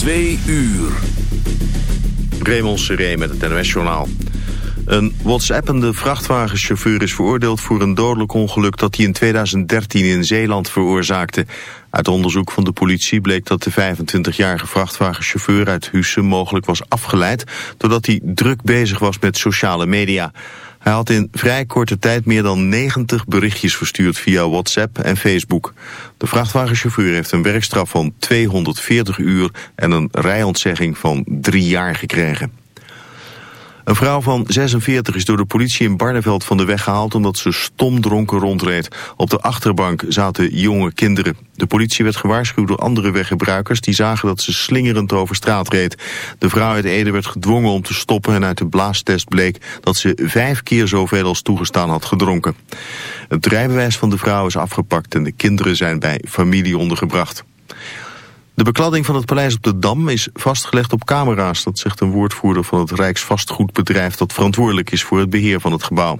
Twee uur. Raymond Seré met het NOS-journaal. Een WhatsAppende vrachtwagenchauffeur is veroordeeld voor een dodelijk ongeluk dat hij in 2013 in Zeeland veroorzaakte. Uit onderzoek van de politie bleek dat de 25-jarige vrachtwagenchauffeur uit Husse mogelijk was afgeleid doordat hij druk bezig was met sociale media. Hij had in vrij korte tijd meer dan 90 berichtjes verstuurd via WhatsApp en Facebook. De vrachtwagenchauffeur heeft een werkstraf van 240 uur en een rijontzegging van drie jaar gekregen. Een vrouw van 46 is door de politie in Barneveld van de weg gehaald omdat ze stomdronken rondreed. Op de achterbank zaten jonge kinderen. De politie werd gewaarschuwd door andere weggebruikers die zagen dat ze slingerend over straat reed. De vrouw uit Ede werd gedwongen om te stoppen en uit de blaastest bleek dat ze vijf keer zoveel als toegestaan had gedronken. Het rijbewijs van de vrouw is afgepakt en de kinderen zijn bij familie ondergebracht. De bekladding van het paleis op de Dam is vastgelegd op camera's. Dat zegt een woordvoerder van het Rijksvastgoedbedrijf... dat verantwoordelijk is voor het beheer van het gebouw.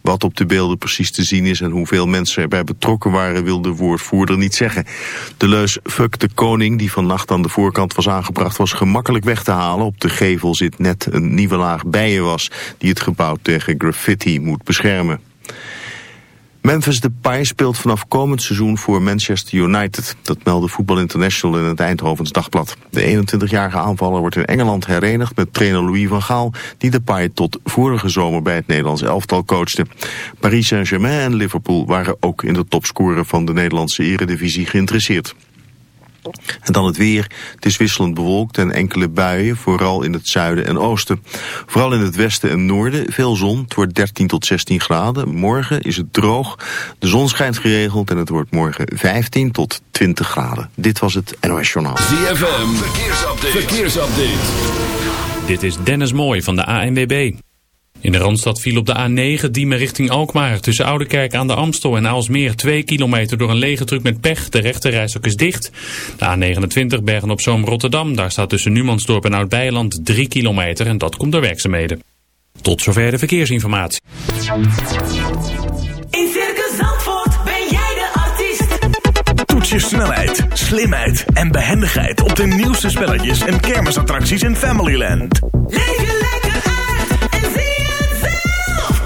Wat op de beelden precies te zien is en hoeveel mensen erbij betrokken waren... wil de woordvoerder niet zeggen. De leus Fuck de Koning, die vannacht aan de voorkant was aangebracht... was gemakkelijk weg te halen. Op de gevel zit net een nieuwe laag bijenwas... die het gebouw tegen graffiti moet beschermen. Memphis Depay speelt vanaf komend seizoen voor Manchester United. Dat meldde Voetbal International in het Eindhovens Dagblad. De 21-jarige aanvaller wordt in Engeland herenigd met trainer Louis van Gaal... die Depay tot vorige zomer bij het Nederlands elftal coachte. Paris Saint-Germain en Liverpool waren ook in de topscorer van de Nederlandse eredivisie geïnteresseerd. En dan het weer. Het is wisselend bewolkt en enkele buien, vooral in het zuiden en oosten. Vooral in het westen en noorden veel zon. Het wordt 13 tot 16 graden. Morgen is het droog. De zon schijnt geregeld en het wordt morgen 15 tot 20 graden. Dit was het NOS Journaal. ZFM, verkeersupdate. verkeersupdate. Dit is Dennis Mooij van de ANWB. In de Randstad viel op de A9 Diemen richting Alkmaar. Tussen Oudekerk aan de Amstel en Aalsmeer 2 kilometer door een lege truck met pech. De rechterrijstok is dicht. De A29 Bergen op Zoom Rotterdam. Daar staat tussen Numansdorp en Oud-Beijerland 3 kilometer en dat komt door werkzaamheden. Tot zover de verkeersinformatie. In Circus Zandvoort ben jij de artiest. Toets je snelheid, slimheid en behendigheid op de nieuwste spelletjes en kermisattracties in Familyland. Leef je lekker uit en zie.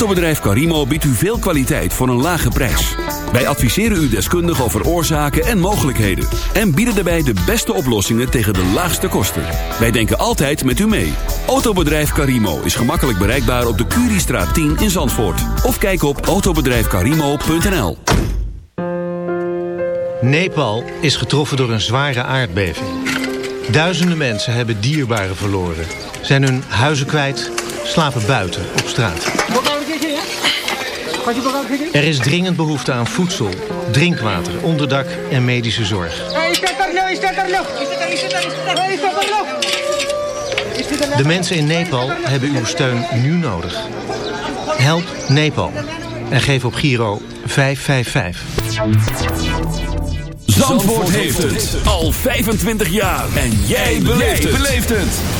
Autobedrijf Carimo biedt u veel kwaliteit voor een lage prijs. Wij adviseren u deskundig over oorzaken en mogelijkheden. En bieden daarbij de beste oplossingen tegen de laagste kosten. Wij denken altijd met u mee. Autobedrijf Carimo is gemakkelijk bereikbaar op de Curiestraat 10 in Zandvoort. Of kijk op autobedrijfcarimo.nl Nepal is getroffen door een zware aardbeving. Duizenden mensen hebben dierbaren verloren. Zijn hun huizen kwijt, slapen buiten op straat. Er is dringend behoefte aan voedsel, drinkwater, onderdak en medische zorg. De mensen in Nepal hebben uw steun nu nodig. Help Nepal en geef op Giro 555. Zandvoort heeft het al 25 jaar. En jij beleeft het.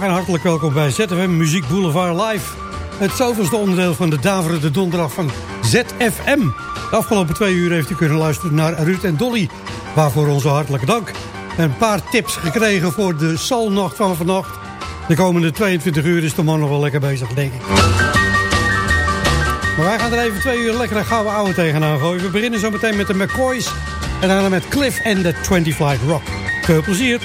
En hartelijk welkom bij ZFM Muziek Boulevard Live. Het zoveelste onderdeel van de Daverende Donderdag van ZFM. De afgelopen twee uur heeft u kunnen luisteren naar Ruud en Dolly. Waarvoor onze hartelijke dank. Een paar tips gekregen voor de Salnacht van vannacht. De komende 22 uur is de man nog wel lekker bezig, denk ik. Maar wij gaan er even twee uur lekker een gouden ouwe tegenaan gooien. We beginnen zo meteen met de McCoys. En daarna met Cliff en de 20 Flight Rock. Veel plezier.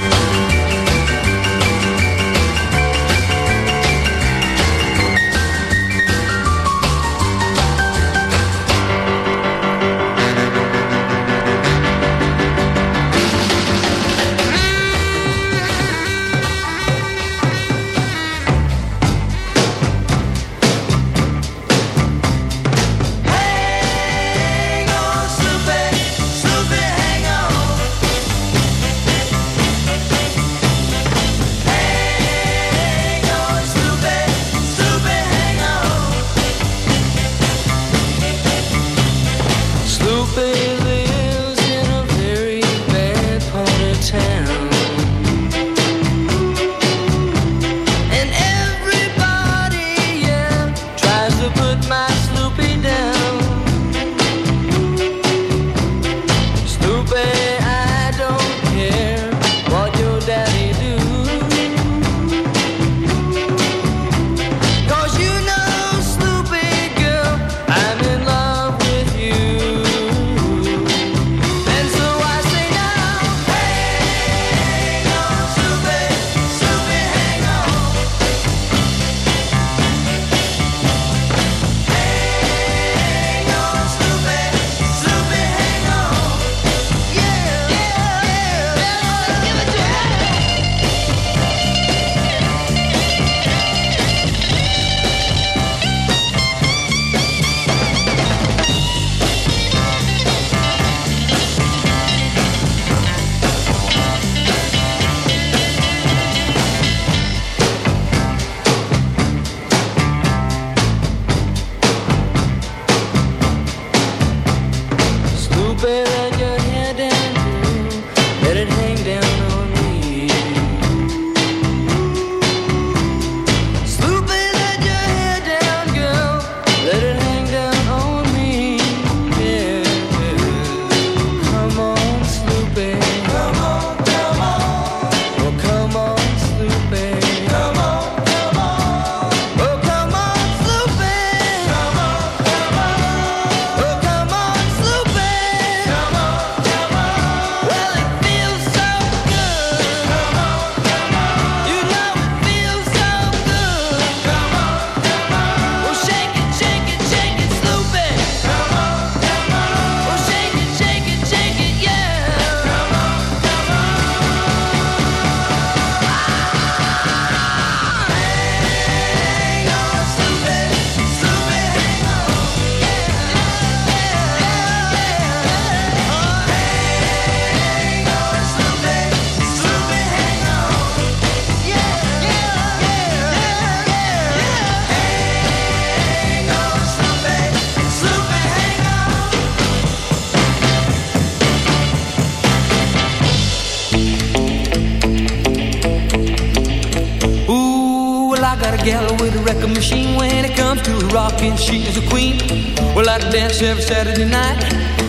Every Saturday night.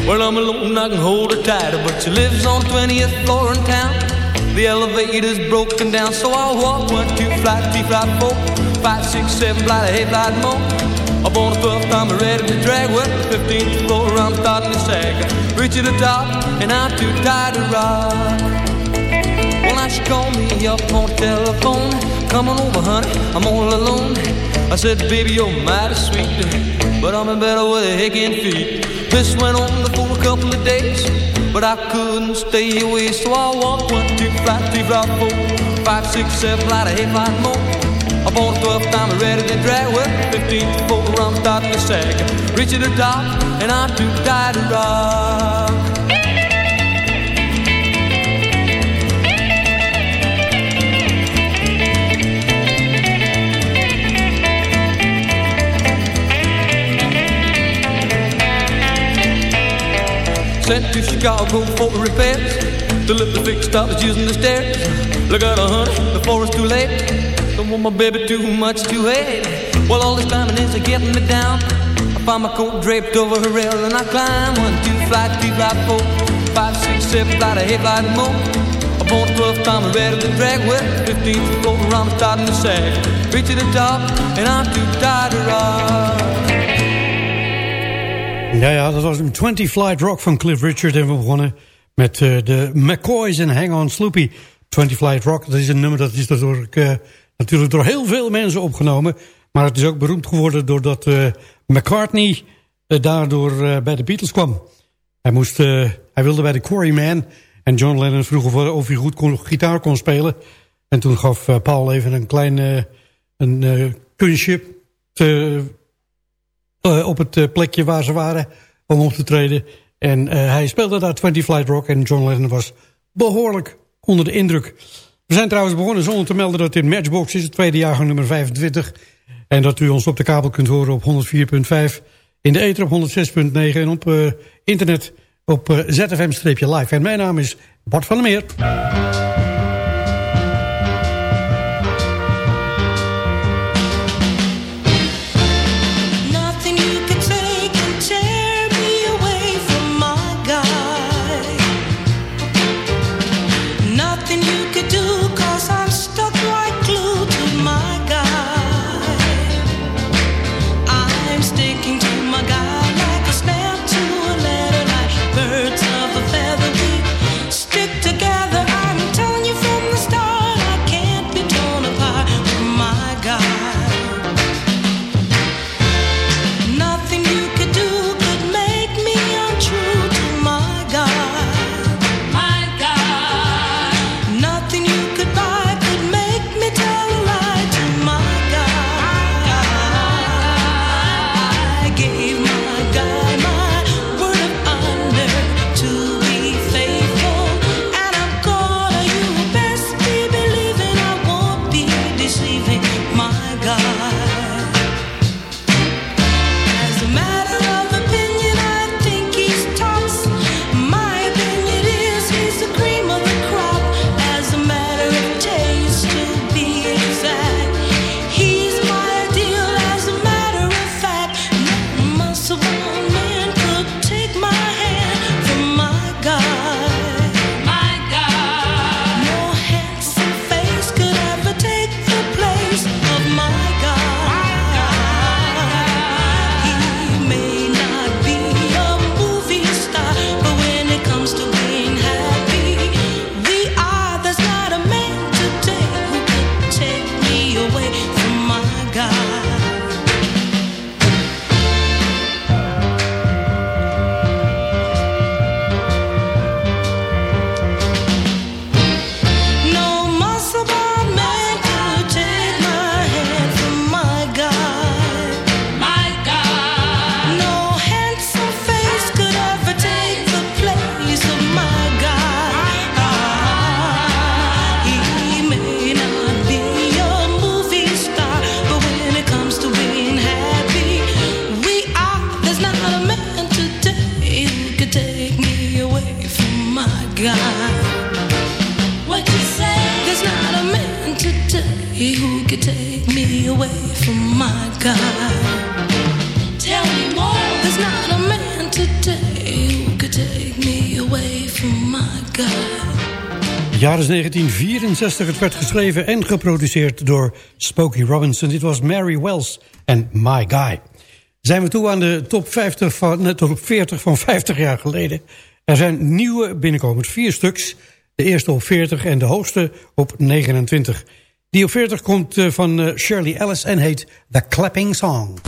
Well, I'm alone, I can hold her tighter, But she lives on 20th floor in town. The elevator's broken down, so I'll walk one, two, flight, three, flight, four, five, six, seven, flight, eight, flight, more. I'm on the 12th, I'm ready to drag. Well, the 15th floor, I'm starting to sag. Reaching the top, and I'm too tired to rock. Well, now she called me up on the telephone. Come on over, honey, I'm all alone. I said, baby, you're mighty sweet, but I'm in better with a aching feet. This went on for a couple of days, but I couldn't stay away, so I walked one, two, flight, three, flight, four, five, six, seven, flight, eight, more. Up on the 12th, I'm ready to drag. Well, fifteen, four, I'm starting to sag. Reaching the top, and I'm too tired to rock. Sent to Chicago for the repairs. The fix stops using the stairs. Look out, honey, the forest too late. Don't want my baby too much to hate. Well, all this climbing is getting me down. I find my coat draped over her rail and I climb one, two, flight, three, flight, four, five, six, seven, flight, eight, flight, more. Up on the 12th, I'm ready to drag. Well, 15th floor, I'm starting to sag. Reach to the top, and I'm too tired to rock. Ja, ja, dat was een 20 Flight Rock van Cliff Richard. En we begonnen met uh, de McCoys en Hang On Sloopy. 20 Flight Rock, dat is een nummer dat is door, uh, natuurlijk door heel veel mensen opgenomen. Maar het is ook beroemd geworden doordat uh, McCartney daardoor bij de Beatles kwam. Hij, moest, hij wilde bij de Quarrymen. En John Lennon vroeg of, of hij goed kon, gitaar kon spelen. En toen gaf Paul even een klein een, kunstje te, op het uh, plekje waar ze waren om op te treden. En uh, hij speelde daar 20 Flight Rock en John Lennon was behoorlijk onder de indruk. We zijn trouwens begonnen zonder te melden dat dit Matchbox is, het tweede jaargang nummer 25. En dat u ons op de kabel kunt horen op 104.5, in de ether op 106.9 en op internet op ZFM-live. En mijn naam is Bart van der Meer. God. What you say? There's not a man today who could take me away from my God. Tell me more. There's not a man today who could take me away from my God. Jaar is 1964. Het werd geschreven en geproduceerd door Spooky Robinson. Dit was Mary Wells en My Guy. Zijn we toe aan de top, 50 van, net top 40 van 50 jaar geleden. Er zijn nieuwe binnenkomend vier stuks. De eerste op 40 en de hoogste op 29. Die op 40 komt eh, van eh, Shirley Ellis en heet The Clapping Song.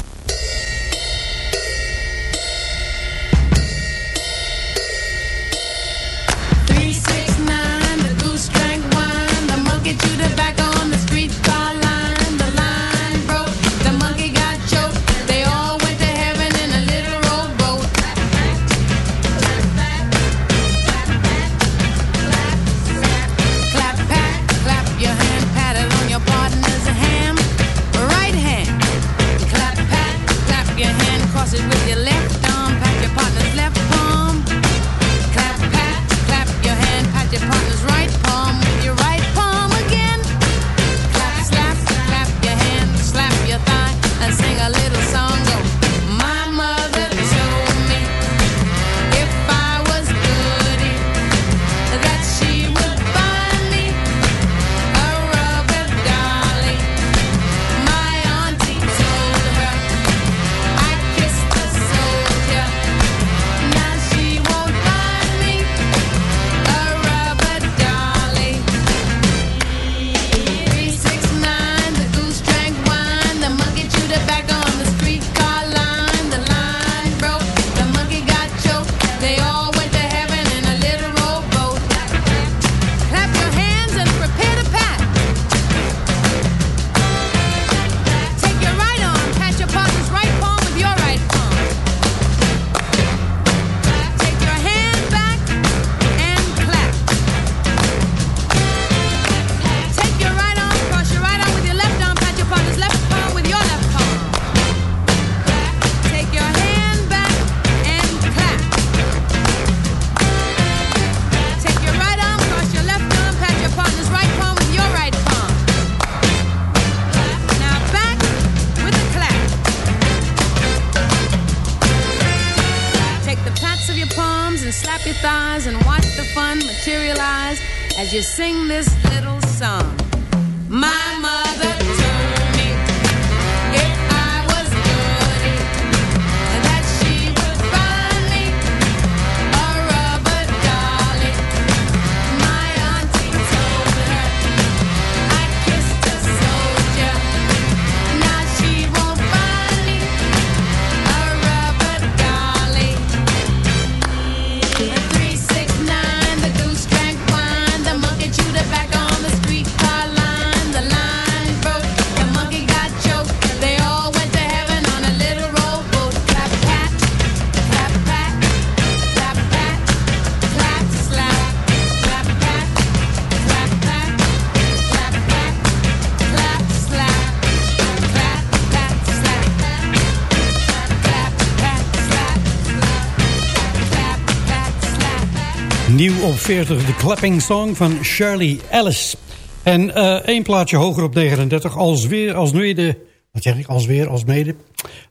op 40 de Clapping Song van Shirley Ellis. En uh, één plaatje hoger op 39, als weer, als mede... Wat zeg ik, als weer, als mede...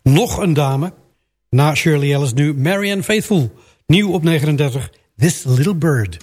Nog een dame, na Shirley Ellis nu Marianne Faithful. Nieuw op 39, This Little Bird.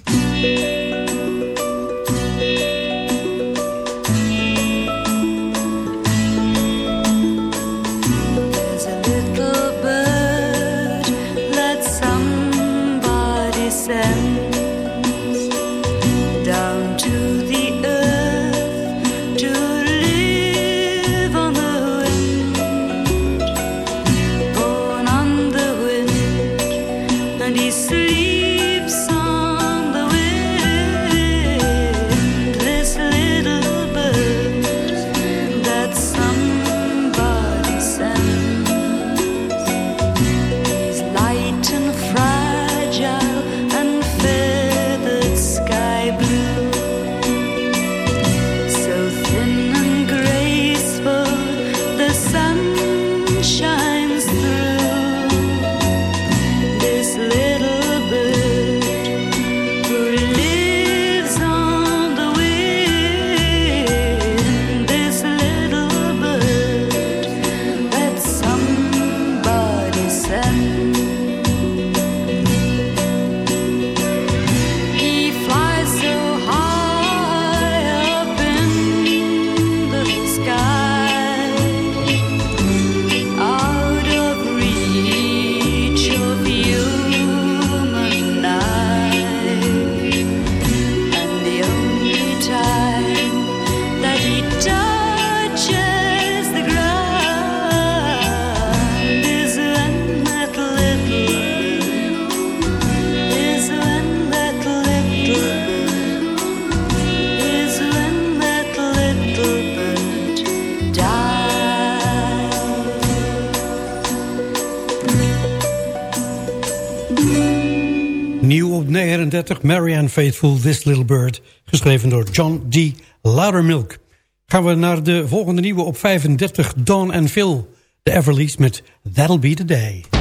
Mary Marianne Faithful, This Little Bird... geschreven door John D. Loudermilk. Gaan we naar de volgende nieuwe op 35, Dawn and Phil. De Everlees met That'll Be The Day.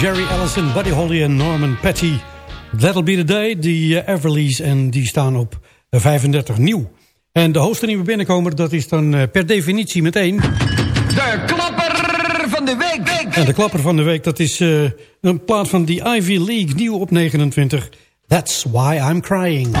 Jerry Allison, Buddy Holly en Norman Petty. That'll be the day, die eh, Everlees en die staan op 35 nieuw. En de hoogste nieuwe binnenkomer, dat is dan eh, per definitie meteen... De klapper van de week! En de klapper van de week, dat is eh, een plaat van de Ivy League, nieuw op 29. That's why I'm crying.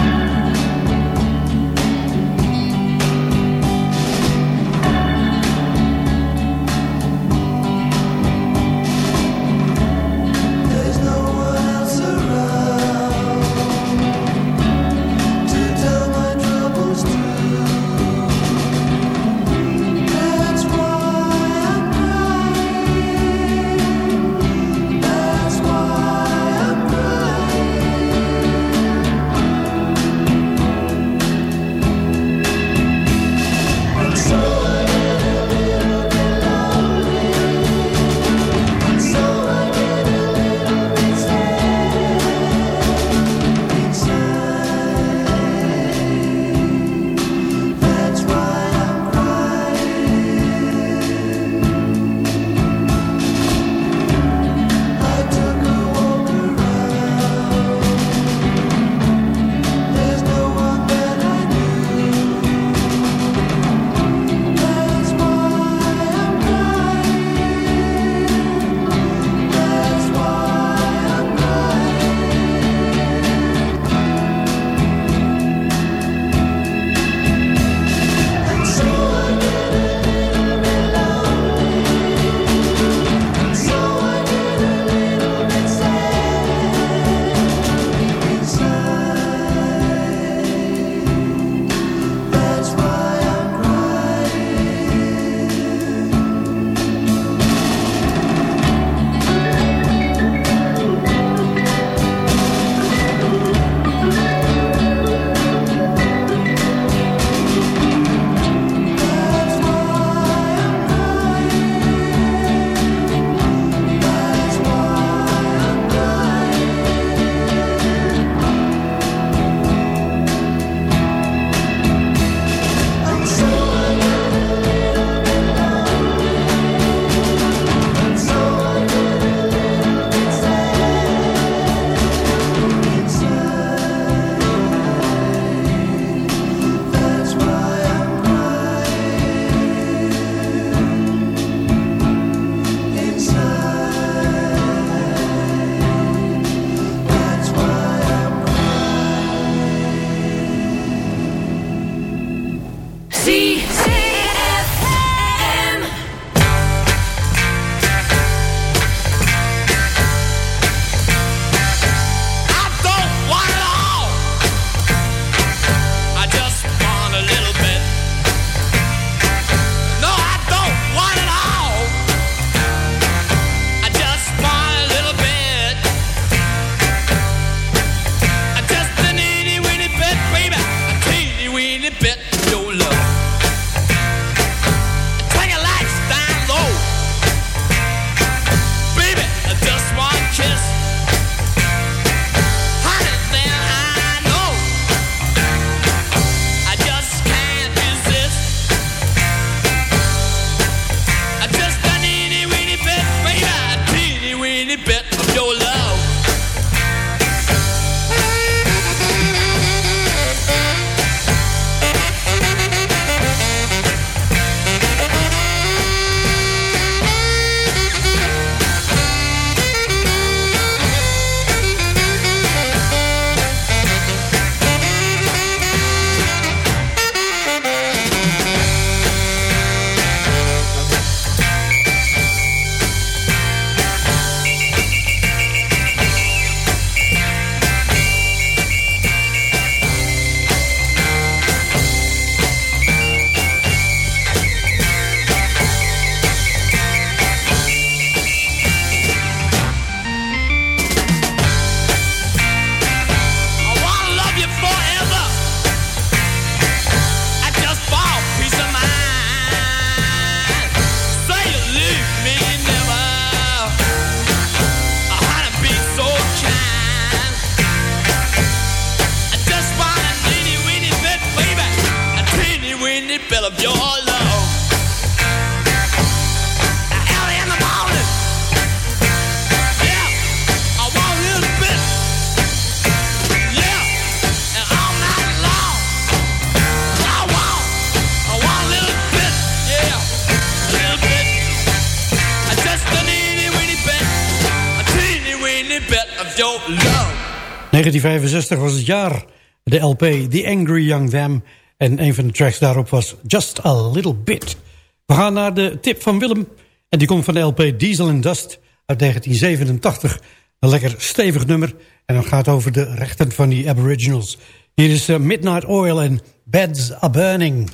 1965 was het jaar. De LP The Angry Young Dam. En een van de tracks daarop was Just a Little Bit. We gaan naar de tip van Willem. En die komt van de LP Diesel and Dust uit 1987. Een lekker stevig nummer. En dat gaat over de rechten van die aboriginals. Hier is eh, Midnight Oil en Beds Are Burning.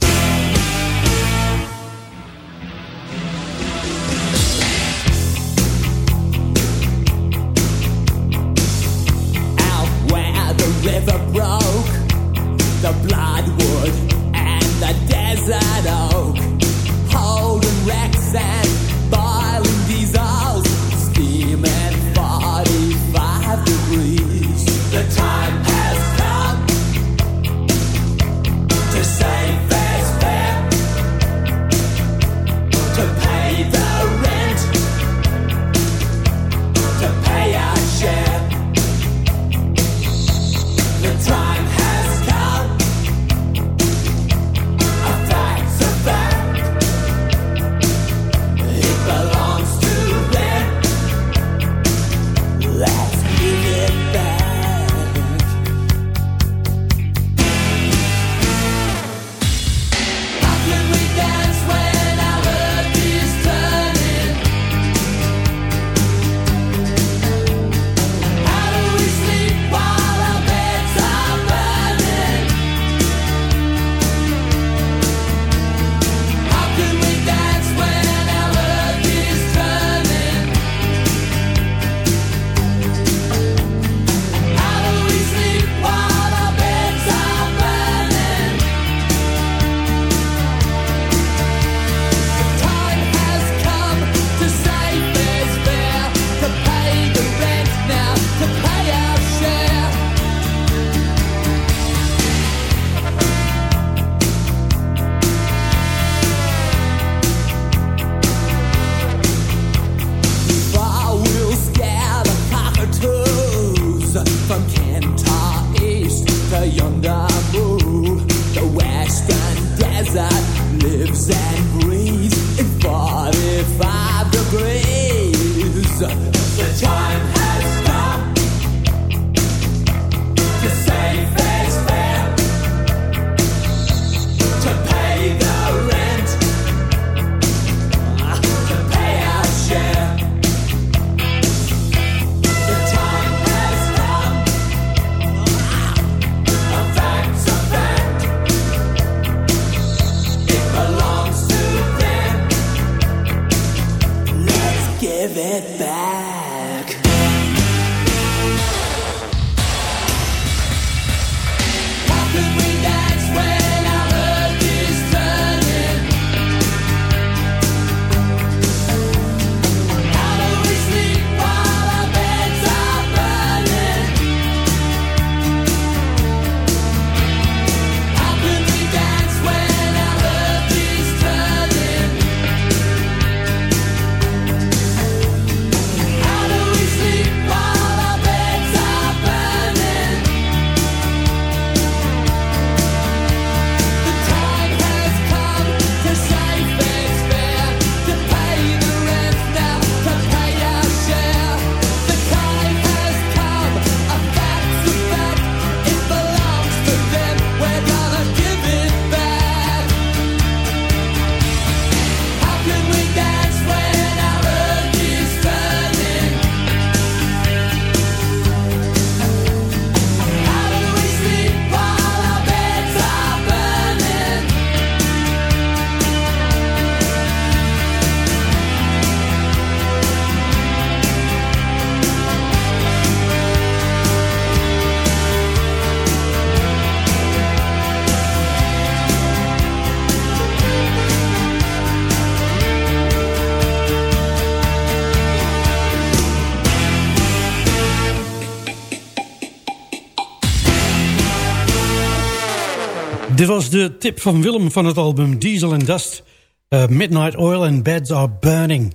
Dit was de tip van Willem van het album Diesel and Dust. Eh, Midnight Oil and Beds Are Burning.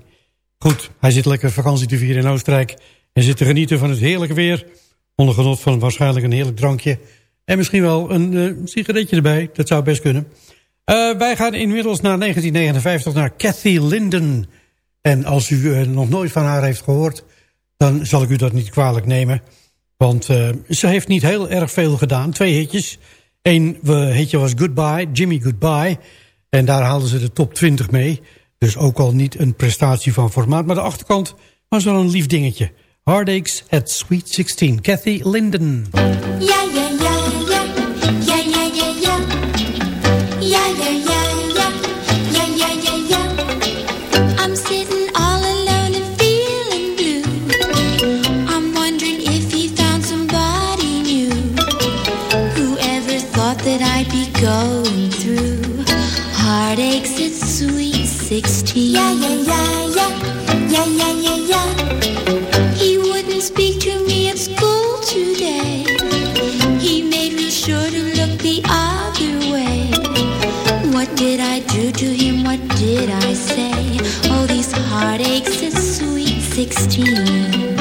Goed, hij zit lekker vakantie te vieren in Oostenrijk... en zit te genieten van het heerlijke weer... onder genot van waarschijnlijk een heerlijk drankje... en misschien wel een eh, sigaretje erbij, dat zou best kunnen. Eh, wij gaan inmiddels naar 1959 naar Cathy Linden. En als u nog nooit van haar heeft gehoord... dan zal ik u dat niet kwalijk nemen... Want ze heeft niet heel erg veel gedaan. Twee hitjes. Eén hitje was Goodbye, Jimmy Goodbye. En daar haalden ze de top 20 mee. Dus ook al niet een prestatie van formaat. Maar de achterkant was wel een lief dingetje. Heartaches at Sweet 16. Kathy Linden. Ja. 16. Yeah, yeah, yeah, yeah. Yeah, yeah, yeah, yeah. He wouldn't speak to me at school today. He made me sure to look the other way. What did I do to him? What did I say? Oh, these heartaches at sweet 16.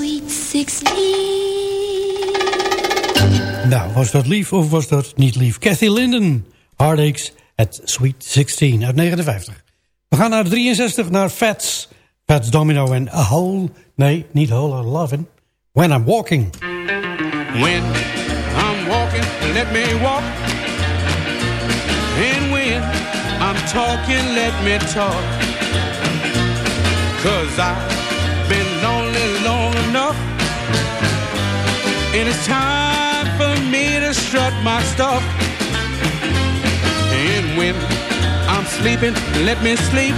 Nou, was dat lief of was dat niet lief? Kathy Linden, Heartaches at Sweet 16 uit 59. We gaan naar de 63, naar Fats. Fats Domino en A Hole, nee, niet Hole of Lovin'. When I'm Walking. When I'm walking, let me walk. And when I'm talking, let me talk. Cause I've been lonely long enough. And it's time for me to strut my stuff. And when I'm sleeping, let me sleep.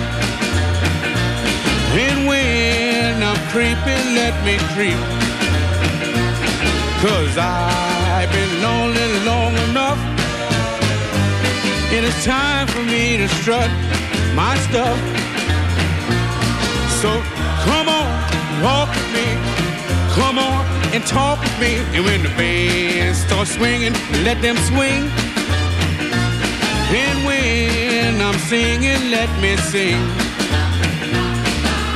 And when I'm creeping, let me creep. Cause I've been lonely long enough. And it's time for me to strut my stuff. So come on, walk with me. Come on and talk with me. And when the band starts swinging, let them swing. And when I'm singing, let me sing.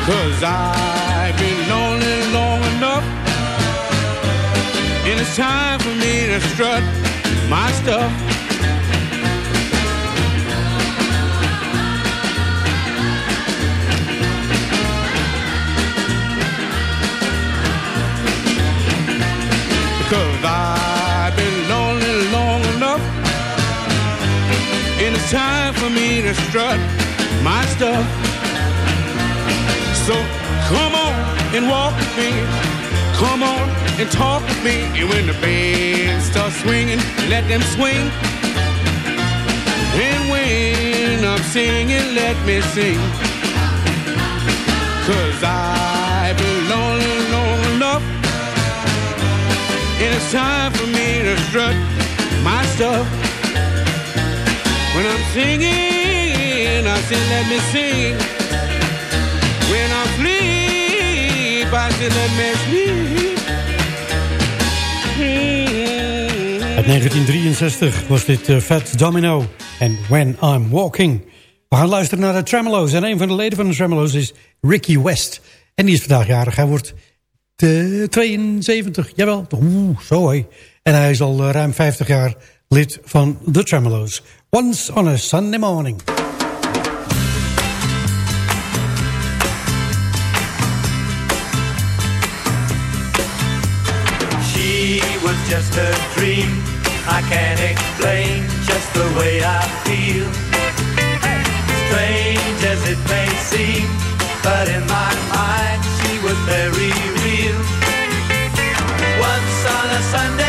Cause I've been lonely long enough. And it's time for me to strut my stuff. It's time for me to strut my stuff. So come on and walk with me. Come on and talk with me. And when the band starts swinging, let them swing. And when I'm singing, let me sing. Cause I've been long enough. And it's time for me to strut my stuff. I'm singing, I say, let me sing. When I sleep, I say, let me sleep. in 1963 was dit uh, Fat Domino en When I'm Walking. We gaan luisteren naar de Tremolo's. En een van de leden van de Tremolo's is Ricky West. En die is vandaag jarig. Hij wordt eh, de 72. Jawel, oeh, zo hé. En hij is al eh, ruim 50 jaar lid van de Tremolo's. Once on a Sunday Morning. She was just a dream. I can't explain just the way I feel. Strange as it may seem, but in my mind she was very real. Once on a Sunday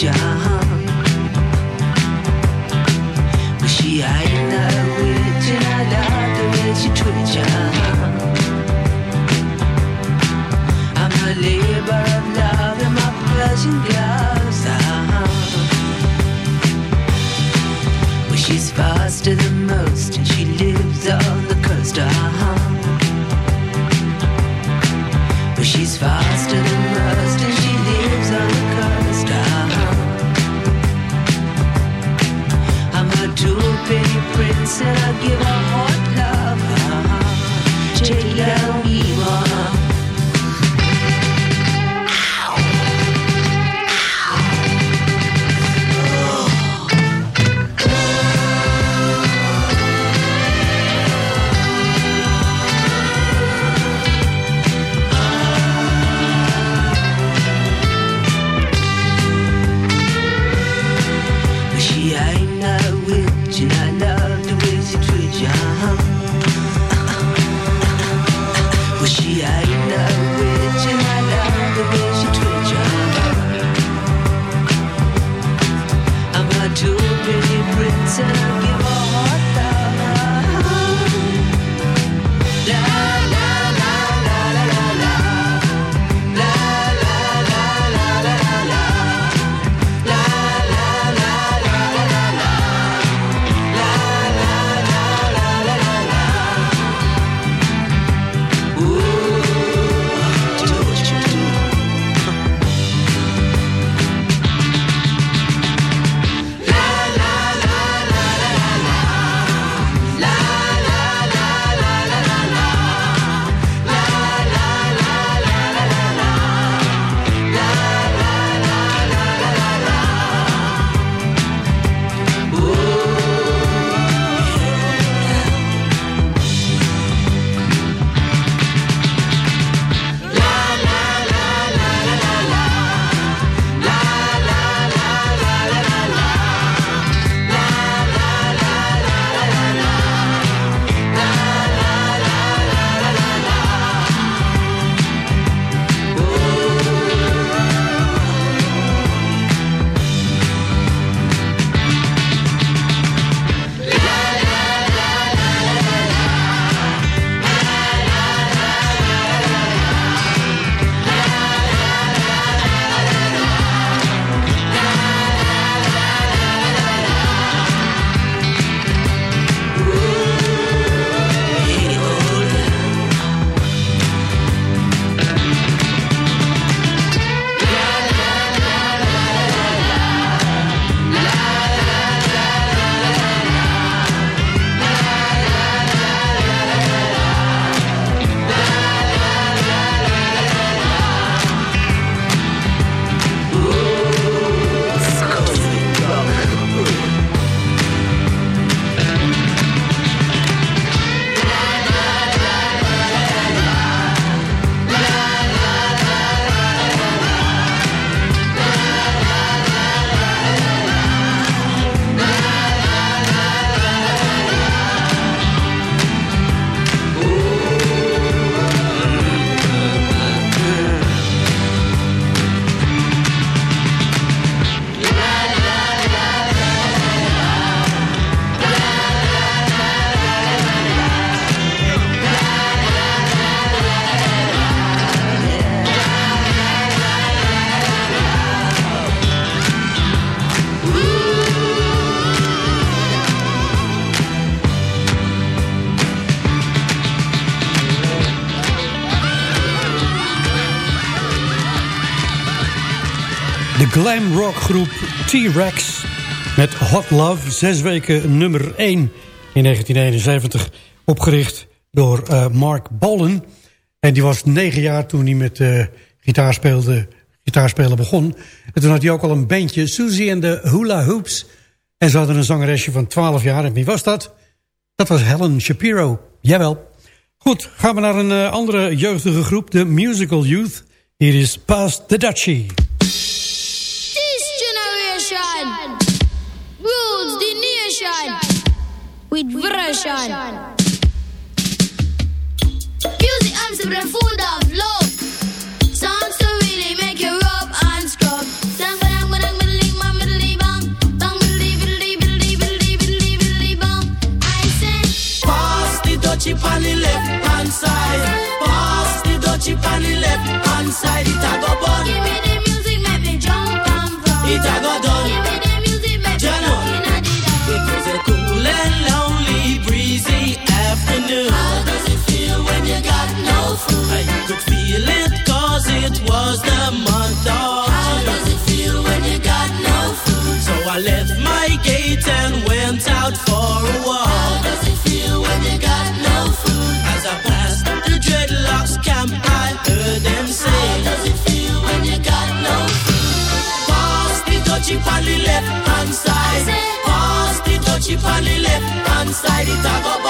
家。Glam rock groep T-Rex met Hot Love. Zes weken nummer 1 in 1971. Opgericht door eh, Mark Bollen. En die was negen jaar toen hij met uh, gitaar gitaarspelen begon. En toen had hij ook al een bandje, Susie en de Hula Hoops. En ze hadden een zangeresje van 12 jaar. En wie was dat? Dat was Helen Shapiro. Jawel. Goed, gaan we naar een uh, andere jeugdige groep, de Musical Youth. Hier is Past the Dutchie. With version. Music Amsterdam full of love. Songs to really make you rub and scrub. Dang, ba-dang, ba-dang, biddly, was the month of How June. does it feel when you got no food? So I left my gate and went out for a walk. How does it feel when you got no food? As I passed the dreadlocks camp, I heard them say. How does it feel when you got no food? Pass the dutchie on the left hand side. Pass the dutchie on the left hand side. It a go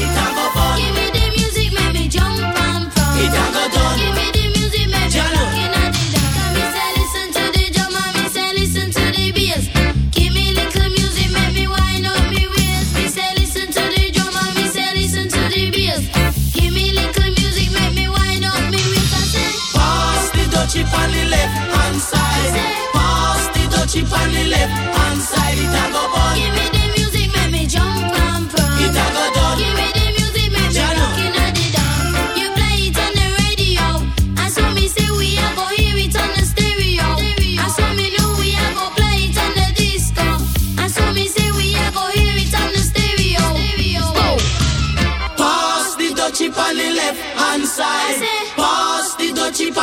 On the left hand side. Pass the dutchie on the left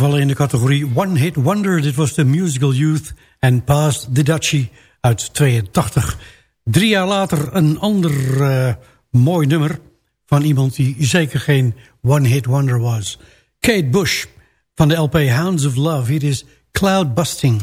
Vallen in de categorie One Hit Wonder. Dit was de Musical Youth en Past the Dutchie uit 82. Drie jaar later een ander eh, mooi nummer van iemand die zeker geen One Hit Wonder was. Kate Bush van de LP Hounds of Love. Hier is Cloud Busting.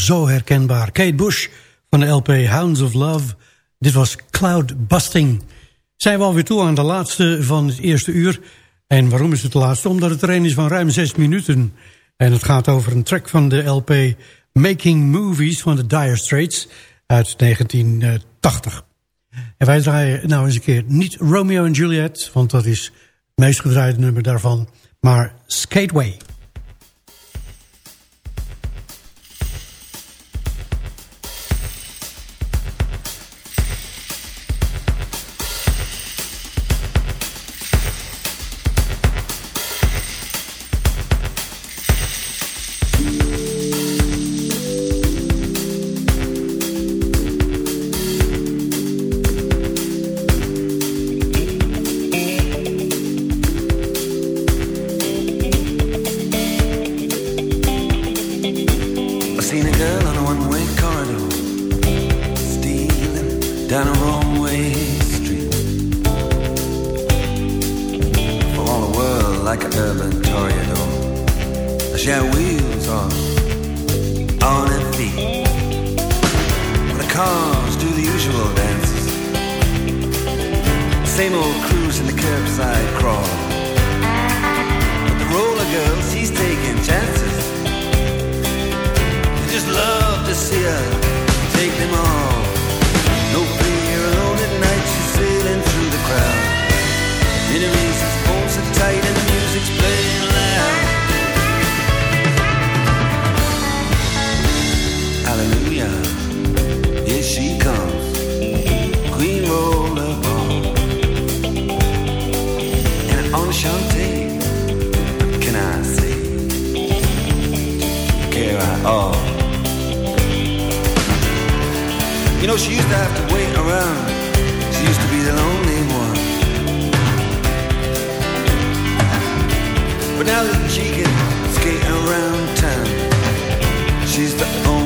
Zo herkenbaar. Kate Bush van de LP Hounds of Love. Dit was Cloud Busting. Zijn we alweer toe aan de laatste van het eerste uur. En waarom is het de laatste? Omdat het er een is van ruim zes minuten. En het gaat over een track van de LP Making Movies van de Dire Straits uit 1980. En wij draaien nou eens een keer niet Romeo en Juliet... want dat is het meest gedraaide nummer daarvan... maar Skateway. Down a wrong-way street. For all the world like an urban toreador She had wheels on, on her feet. The cars do the usual dances Same old cruise in the curbside crawl. But the roller girl, she's taking chances. I just love to see her take them all. All. You know, she used to have to wait around. Now that she can skate around town, she's the only,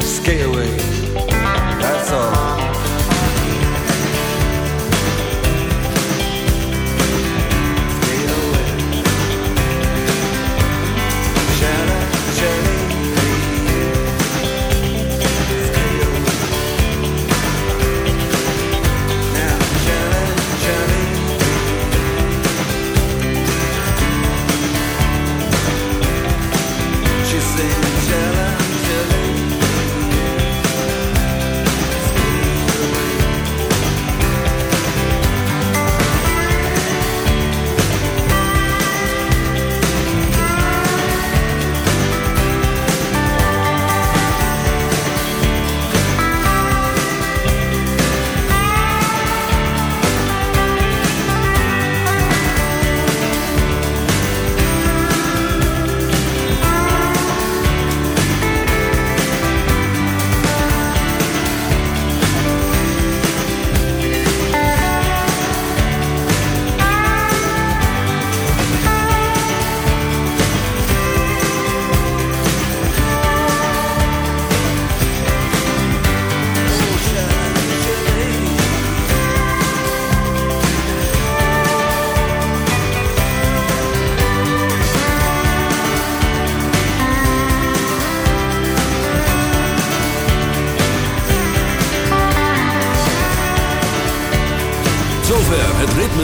Stay away, that's all.